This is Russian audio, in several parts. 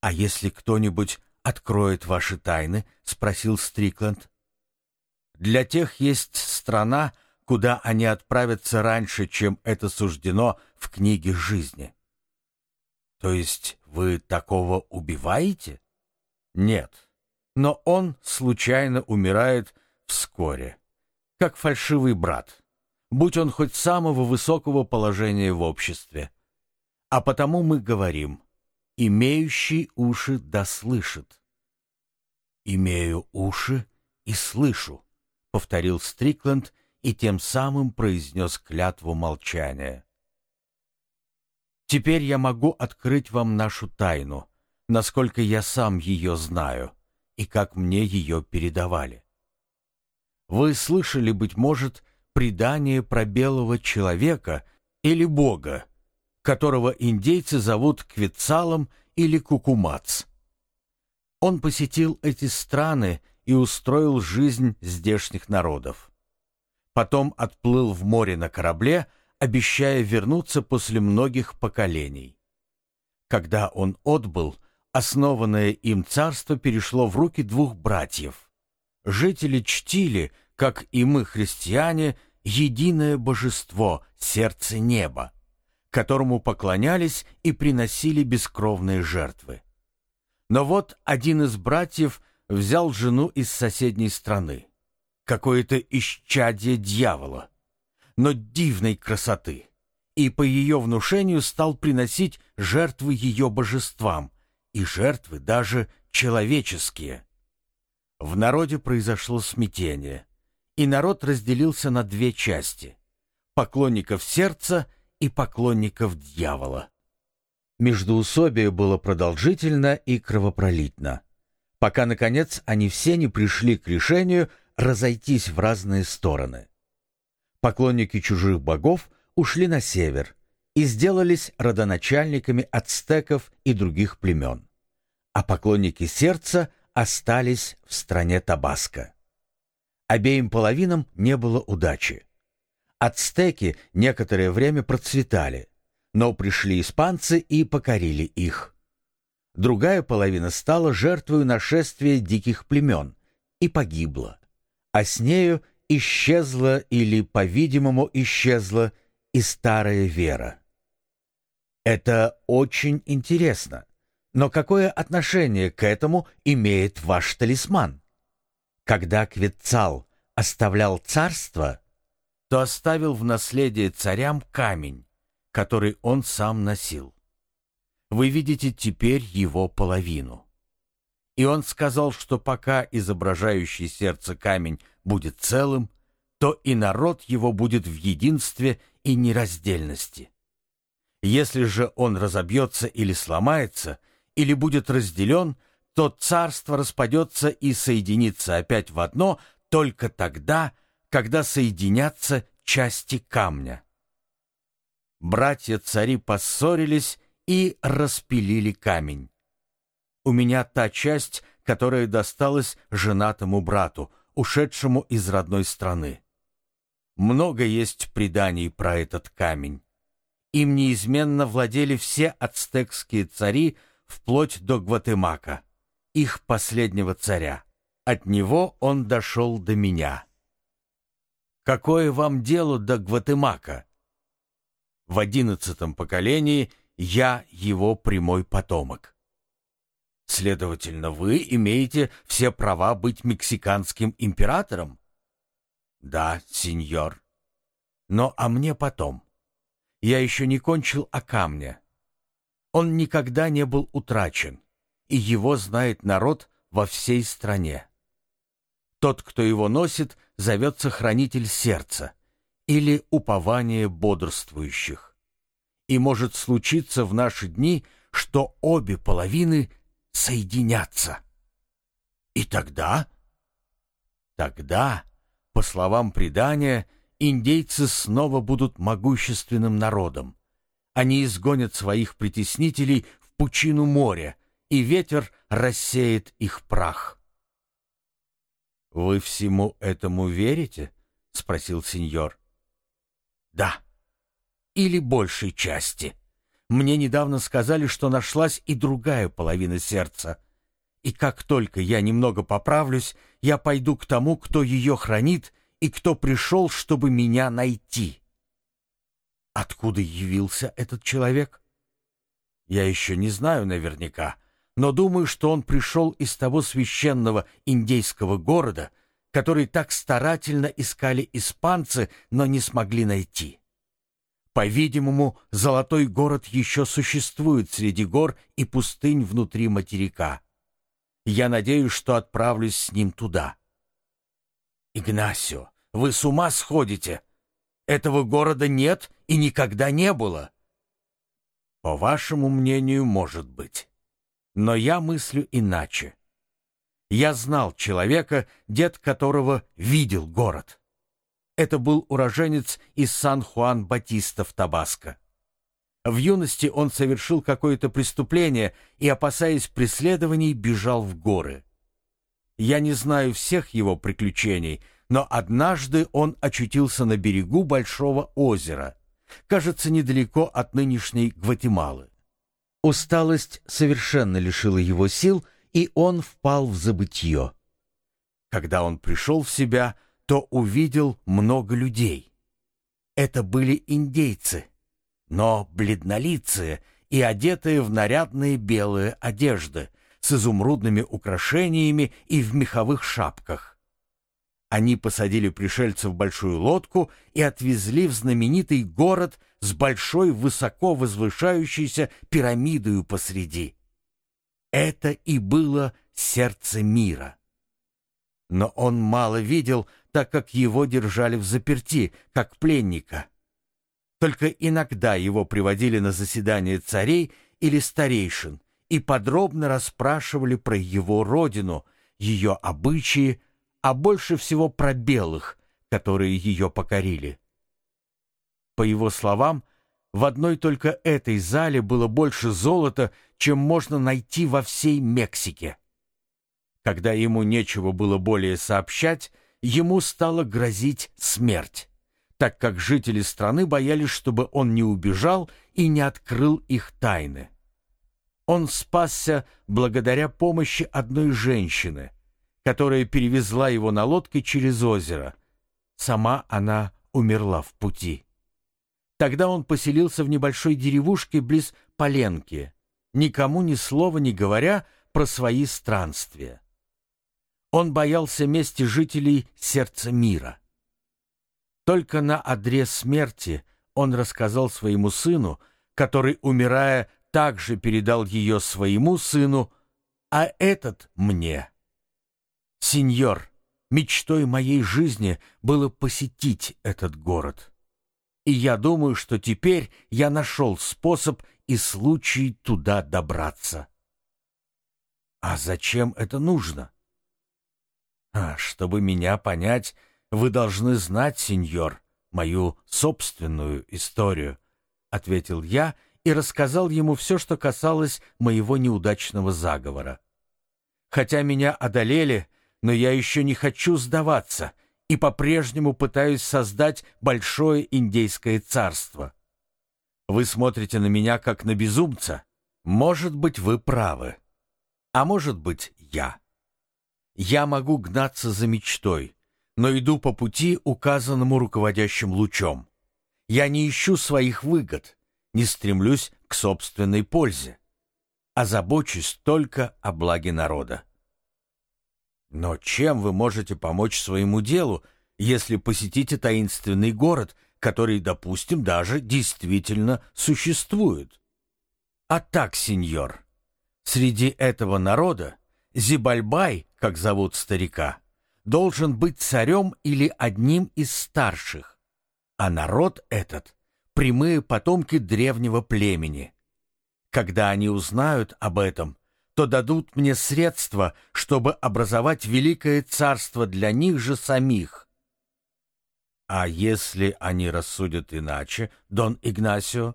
«А если кто-нибудь откроет ваши тайны?» — спросил Стрикленд. «Для тех есть страна, куда они отправятся раньше, чем это суждено в книге жизни». «То есть вы такого убиваете?» «Нет, но он случайно умирает вскоре, как фальшивый брат, будь он хоть самого высокого положения в обществе. А потому мы говорим, имеющий уши да слышит. «Имею уши и слышу», — повторил Стрикленд и тем самым произнес клятву молчания. «Теперь я могу открыть вам нашу тайну, насколько я сам ее знаю и как мне ее передавали. Вы слышали, быть может, предание про белого человека или бога, которого индейцы зовут Квицалом или Кукумац. Он посетил эти страны и устроил жизнь здешних народов. Потом отплыл в море на корабле, обещая вернуться после многих поколений. Когда он отбыл, основанное им царство перешло в руки двух братьев. Жители чтили, как и мы, христиане, единое божество, сердце неба которому поклонялись и приносили бескровные жертвы. Но вот один из братьев взял жену из соседней страны, какое-то исчадие дьявола, но дивной красоты, и по ее внушению стал приносить жертвы ее божествам, и жертвы даже человеческие. В народе произошло смятение, и народ разделился на две части — поклонников сердца — и поклонников дьявола. Междоусобие было продолжительно и кровопролитно, пока, наконец, они все не пришли к решению разойтись в разные стороны. Поклонники чужих богов ушли на север и сделались родоначальниками ацтеков и других племен, а поклонники сердца остались в стране Табаско. Обеим половинам не было удачи. Ацтеки некоторое время процветали, но пришли испанцы и покорили их. Другая половина стала жертвой нашествия диких племен и погибла, а с нею исчезла или, по-видимому, исчезла и старая вера. Это очень интересно. Но какое отношение к этому имеет ваш талисман? Когда Квецал оставлял царство, то оставил в наследие царям камень, который он сам носил. Вы видите теперь его половину. И он сказал, что пока изображающий сердце камень будет целым, то и народ его будет в единстве и нераздельности. Если же он разобьется или сломается, или будет разделен, то царство распадется и соединится опять в одно только тогда, когда соединятся части камня. Братья-цари поссорились и распилили камень. У меня та часть, которая досталась женатому брату, ушедшему из родной страны. Много есть преданий про этот камень. Им неизменно владели все ацтекские цари вплоть до Гватемака, их последнего царя. От него он дошел до меня. Какое вам дело до Гватемака? В одиннадцатом поколении я его прямой потомок. Следовательно, вы имеете все права быть мексиканским императором? Да, сеньор. Но а мне потом. Я еще не кончил о камне. Он никогда не был утрачен, и его знает народ во всей стране. Тот, кто его носит, зовется хранитель сердца или упование бодрствующих. И может случиться в наши дни, что обе половины соединятся. И тогда? Тогда, по словам предания, индейцы снова будут могущественным народом. Они изгонят своих притеснителей в пучину моря, и ветер рассеет их прах. «Вы всему этому верите?» — спросил сеньор. «Да. Или большей части. Мне недавно сказали, что нашлась и другая половина сердца. И как только я немного поправлюсь, я пойду к тому, кто ее хранит и кто пришел, чтобы меня найти. Откуда явился этот человек? Я еще не знаю наверняка, но думаю, что он пришел из того священного индейского города, который так старательно искали испанцы, но не смогли найти. По-видимому, золотой город еще существует среди гор и пустынь внутри материка. Я надеюсь, что отправлюсь с ним туда. Игнасио, вы с ума сходите? Этого города нет и никогда не было. По вашему мнению, может быть. Но я мыслю иначе. Я знал человека, дед которого видел город. Это был уроженец из Сан-Хуан-Батиста в Табаско. В юности он совершил какое-то преступление и, опасаясь преследований, бежал в горы. Я не знаю всех его приключений, но однажды он очутился на берегу большого озера, кажется, недалеко от нынешней Гватемалы. Усталость совершенно лишила его сил, и он впал в забытье. Когда он пришел в себя, то увидел много людей. Это были индейцы, но бледнолицые и одетые в нарядные белые одежды, с изумрудными украшениями и в меховых шапках. Они посадили пришельцев в большую лодку и отвезли в знаменитый город с большой высоко возвышающейся пирамидою посреди. Это и было сердце мира. Но он мало видел, так как его держали в заперти, как пленника. Только иногда его приводили на заседание царей или старейшин и подробно расспрашивали про его родину, ее обычаи, а больше всего про белых, которые ее покорили. По его словам, в одной только этой зале было больше золота, чем можно найти во всей Мексике. Когда ему нечего было более сообщать, ему стало грозить смерть так как жители страны боялись, чтобы он не убежал и не открыл их тайны. Он спасся благодаря помощи одной женщины, которая перевезла его на лодке через озеро. Сама она умерла в пути. Тогда он поселился в небольшой деревушке близ Поленки, никому ни слова не говоря про свои странствия. Он боялся мести жителей сердца мира. Только на одре смерти он рассказал своему сыну, который, умирая, также передал ее своему сыну, а этот мне. Сеньор, мечтой моей жизни было посетить этот город. И я думаю, что теперь я нашел способ и случай туда добраться. А зачем это нужно? А, чтобы меня понять, «Вы должны знать, сеньор, мою собственную историю», — ответил я и рассказал ему все, что касалось моего неудачного заговора. Хотя меня одолели, но я еще не хочу сдаваться и по-прежнему пытаюсь создать большое индейское царство. Вы смотрите на меня как на безумца. Может быть, вы правы. А может быть, я. Я могу гнаться за мечтой, но иду по пути, указанному руководящим лучом. Я не ищу своих выгод, не стремлюсь к собственной пользе, а забочусь только о благе народа. Но чем вы можете помочь своему делу, если посетите таинственный город, который, допустим, даже действительно существует? А так, сеньор, среди этого народа Зибальбай, как зовут старика, должен быть царем или одним из старших, а народ этот — прямые потомки древнего племени. Когда они узнают об этом, то дадут мне средства, чтобы образовать великое царство для них же самих. А если они рассудят иначе, Дон Игнасио?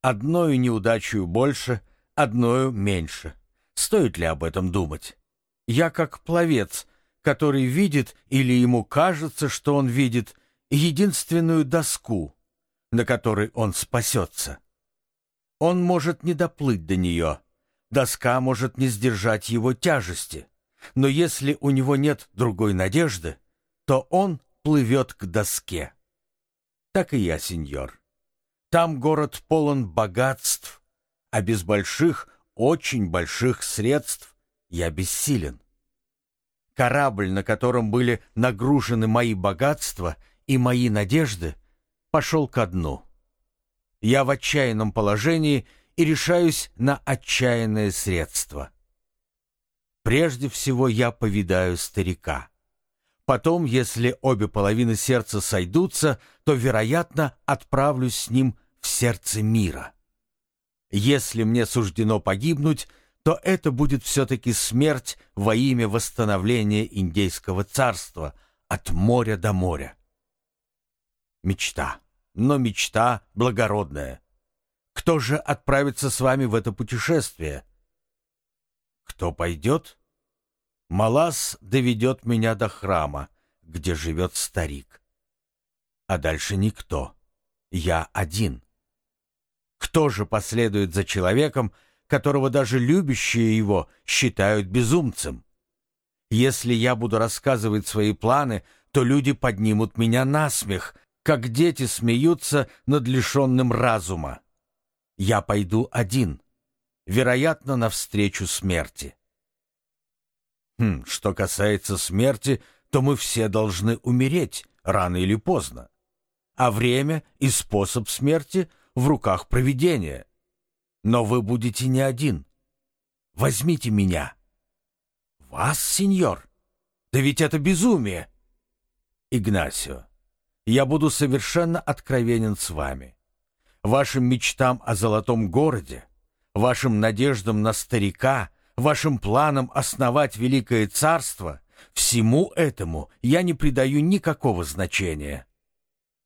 Одною неудачу больше, одною меньше. Стоит ли об этом думать? Я как пловец — который видит или ему кажется, что он видит единственную доску, на которой он спасется. Он может не доплыть до нее. Доска может не сдержать его тяжести. Но если у него нет другой надежды, то он плывет к доске. Так и я, сеньор. Там город полон богатств, а без больших, очень больших средств я бессилен. Корабль, на котором были нагружены мои богатства и мои надежды, пошел ко дну. Я в отчаянном положении и решаюсь на отчаянное средство. Прежде всего я повидаю старика. Потом, если обе половины сердца сойдутся, то, вероятно, отправлюсь с ним в сердце мира. Если мне суждено погибнуть, то это будет все-таки смерть во имя восстановления индейского царства от моря до моря. Мечта, но мечта благородная. Кто же отправится с вами в это путешествие? Кто пойдет? Малас доведет меня до храма, где живет старик. А дальше никто. Я один. Кто же последует за человеком, которого даже любящие его считают безумцем? Если я буду рассказывать свои планы, то люди поднимут меня на смех, как дети смеются над лишенным разума. Я пойду один, вероятно, навстречу смерти. Хм, что касается смерти, то мы все должны умереть, рано или поздно. А время и способ смерти в руках провидения. Но вы будете не один. Возьмите меня. Вас, сеньор? Да ведь это безумие. Игнасио, я буду совершенно откровенен с вами. Вашим мечтам о золотом городе, вашим надеждам на старика — вашим планам основать великое царство, всему этому я не придаю никакого значения.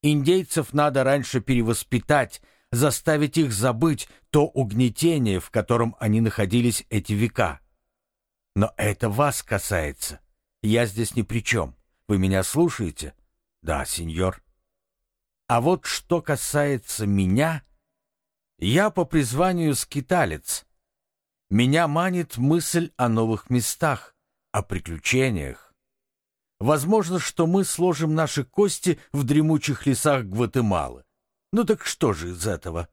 Индейцев надо раньше перевоспитать, заставить их забыть то угнетение, в котором они находились эти века. Но это вас касается. Я здесь ни при чем. Вы меня слушаете? Да, сеньор. А вот что касается меня, я по призванию скиталец, меня манит мысль о новых местах, о приключениях. Возможно, что мы сложим наши кости в дремучих лесах Гватемалы. Ну так что же из этого?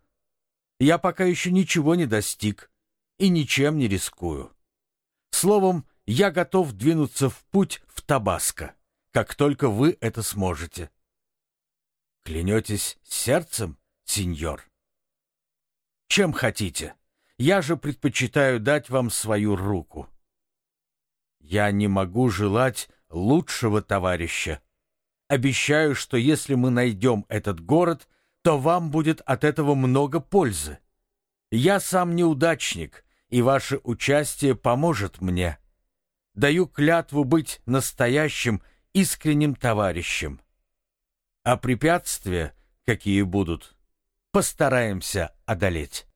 Я пока еще ничего не достиг и ничем не рискую. Словом, я готов двинуться в путь в Табаско, как только вы это сможете. Клянетесь сердцем, сеньор? Чем хотите? Я же предпочитаю дать вам свою руку. Я не могу желать лучшего товарища. Обещаю, что если мы найдем этот город, то вам будет от этого много пользы. Я сам неудачник, и ваше участие поможет мне. Даю клятву быть настоящим, искренним товарищем. А препятствия, какие будут, постараемся одолеть.